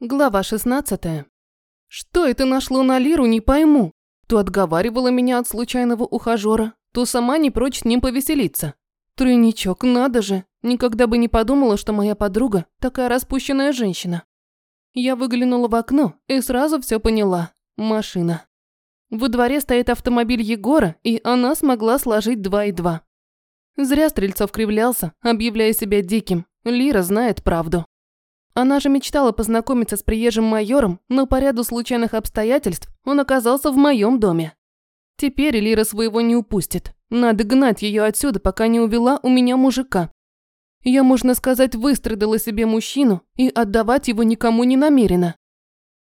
Глава 16. Что это нашло на Лиру, не пойму. То отговаривала меня от случайного ухажера, то сама не прочь с ним повеселиться. Тройничок, надо же. Никогда бы не подумала, что моя подруга такая распущенная женщина. Я выглянула в окно и сразу все поняла. Машина. Во дворе стоит автомобиль Егора, и она смогла сложить два и два. Зря Стрельцов кривлялся, объявляя себя диким. Лира знает правду. Она же мечтала познакомиться с приезжим майором, но по ряду случайных обстоятельств он оказался в моем доме. Теперь Лира своего не упустит. Надо гнать ее отсюда, пока не увела у меня мужика. Я, можно сказать, выстрадала себе мужчину и отдавать его никому не намерена.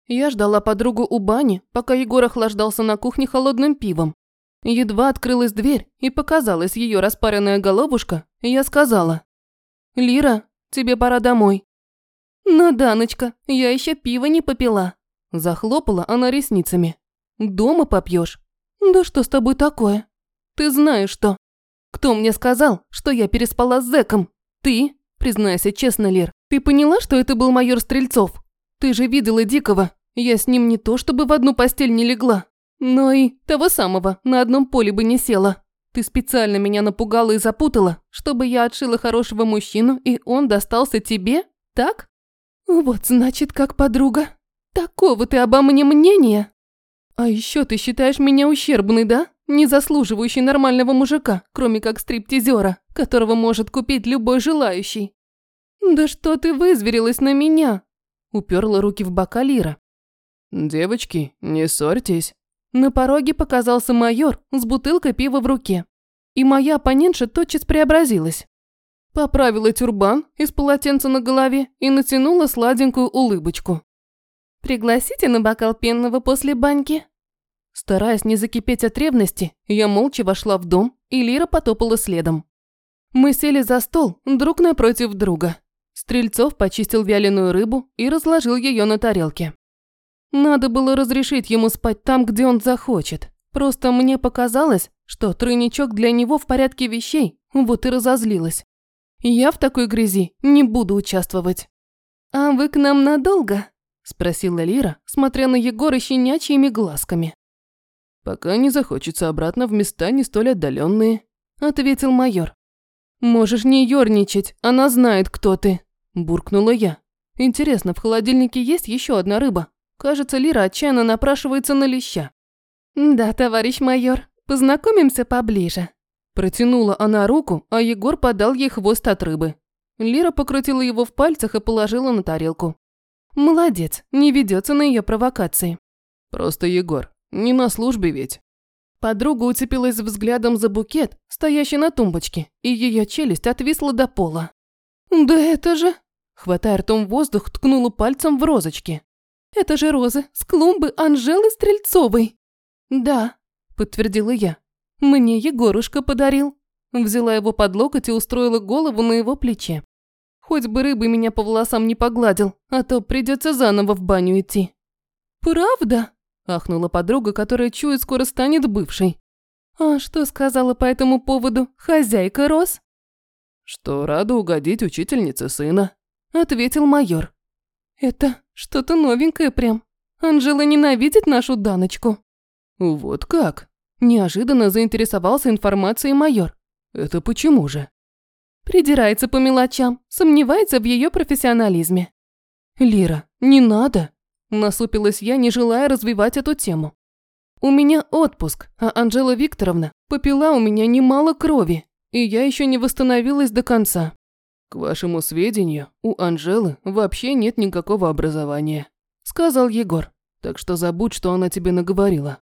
Я ждала подругу у бани, пока Егор охлаждался на кухне холодным пивом. Едва открылась дверь и показалась ее распаренная головушка, я сказала. «Лира, тебе пора домой». «Ну, Даночка, я еще пиво не попила». Захлопала она ресницами. «Дома попьешь? «Да что с тобой такое? Ты знаешь что? Кто мне сказал, что я переспала с зэком? Ты? Признайся честно, Лер, ты поняла, что это был майор Стрельцов? Ты же видела Дикого. Я с ним не то чтобы в одну постель не легла, но и того самого на одном поле бы не села. Ты специально меня напугала и запутала, чтобы я отшила хорошего мужчину, и он достался тебе, так?» «Вот значит, как подруга. Такого ты обо мне мнения? А еще ты считаешь меня ущербной, да? Не заслуживающей нормального мужика, кроме как стриптизера, которого может купить любой желающий. Да что ты вызверилась на меня?» Уперла руки в бока Лира. «Девочки, не ссорьтесь». На пороге показался майор с бутылкой пива в руке. И моя оппонентша тотчас преобразилась. Поправила тюрбан из полотенца на голове и натянула сладенькую улыбочку. «Пригласите на бокал пенного после баньки?» Стараясь не закипеть от ревности, я молча вошла в дом, и Лира потопала следом. Мы сели за стол, друг напротив друга. Стрельцов почистил вяленую рыбу и разложил ее на тарелке. Надо было разрешить ему спать там, где он захочет. Просто мне показалось, что тройничок для него в порядке вещей, вот и разозлилась. Я в такой грязи не буду участвовать. «А вы к нам надолго?» – спросила Лира, смотря на Егора щенячьими глазками. «Пока не захочется обратно в места не столь отдаленные», – ответил майор. «Можешь не ерничать, она знает, кто ты», – буркнула я. «Интересно, в холодильнике есть еще одна рыба? Кажется, Лира отчаянно напрашивается на леща». «Да, товарищ майор, познакомимся поближе», Протянула она руку, а Егор подал ей хвост от рыбы. Лира покрутила его в пальцах и положила на тарелку. Молодец, не ведется на ее провокации. Просто Егор, не на службе ведь. Подруга уцепилась взглядом за букет, стоящий на тумбочке, и ее челюсть отвисла до пола. «Да это же...» Хватая ртом воздух, ткнула пальцем в розочки. «Это же розы с клумбы Анжелы Стрельцовой!» «Да», – подтвердила я. Мне Егорушка подарил. Взяла его под локоть и устроила голову на его плече. Хоть бы рыбы меня по волосам не погладил, а то придется заново в баню идти. «Правда?» – ахнула подруга, которая чует, скоро станет бывшей. «А что сказала по этому поводу хозяйка Рос?» «Что рада угодить учительнице сына», – ответил майор. «Это что-то новенькое прям. Анжела ненавидит нашу Даночку». «Вот как?» Неожиданно заинтересовался информацией майор. Это почему же? Придирается по мелочам, сомневается в ее профессионализме. Лира, не надо. Насупилась я, не желая развивать эту тему. У меня отпуск, а Анжела Викторовна попила у меня немало крови, и я еще не восстановилась до конца. К вашему сведению, у Анжелы вообще нет никакого образования, сказал Егор. Так что забудь, что она тебе наговорила.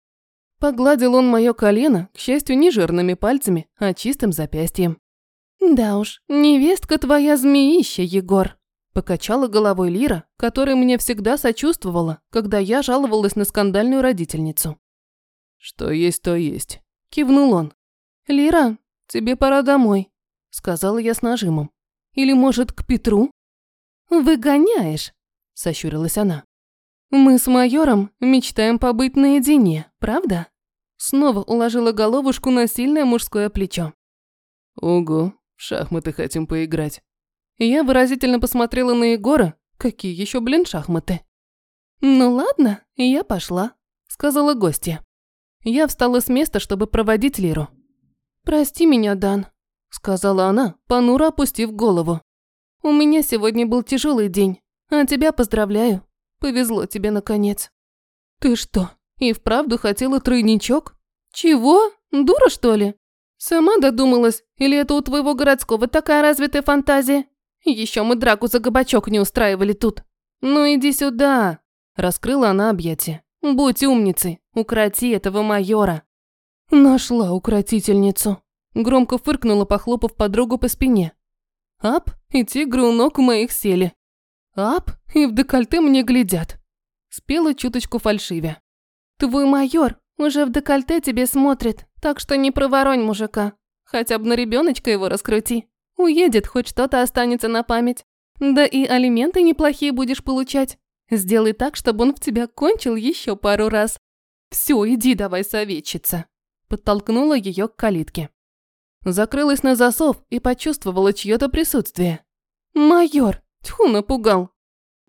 Погладил он мое колено, к счастью, не жирными пальцами, а чистым запястьем. «Да уж, невестка твоя змеища, Егор», – покачала головой Лира, которая мне всегда сочувствовала, когда я жаловалась на скандальную родительницу. «Что есть, то есть», – кивнул он. «Лира, тебе пора домой», – сказала я с нажимом. «Или, может, к Петру?» «Выгоняешь», – сощурилась она. «Мы с майором мечтаем побыть наедине, правда?» Снова уложила головушку на сильное мужское плечо. «Ого, в шахматы хотим поиграть». Я выразительно посмотрела на Егора. Какие еще, блин, шахматы? Ну ладно, я пошла, сказала гостья. Я встала с места, чтобы проводить Лиру. «Прости меня, Дан», – сказала она, понуро опустив голову. «У меня сегодня был тяжелый день, а тебя поздравляю. Повезло тебе, наконец». «Ты что, и вправду хотела тройничок? Чего? Дура, что ли? Сама додумалась, или это у твоего городского такая развитая фантазия? Еще мы драку за кабачок не устраивали тут. Ну иди сюда!» Раскрыла она объятия. «Будь умницей, укроти этого майора». Нашла укротительницу. Громко фыркнула, похлопав подругу по спине. Ап, и тигры у ног моих сели. Ап, и в декольте мне глядят. Спела чуточку фальшивя. Твой майор уже в декольте тебе смотрит, так что не проворонь мужика. Хотя бы на ребеночка его раскрути. Уедет, хоть что-то останется на память. Да и алименты неплохие будешь получать. Сделай так, чтобы он в тебя кончил еще пару раз. Все, иди давай советчица. Подтолкнула ее к калитке. Закрылась на засов и почувствовала чье-то присутствие. «Майор! Тьфу, напугал!»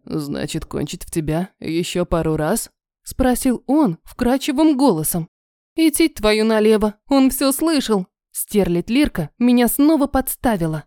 «Значит, кончить в тебя еще пару раз?» Спросил он вкрадчивым голосом. «Идти твою налево, он все слышал!» Стерлит Лирка меня снова подставила.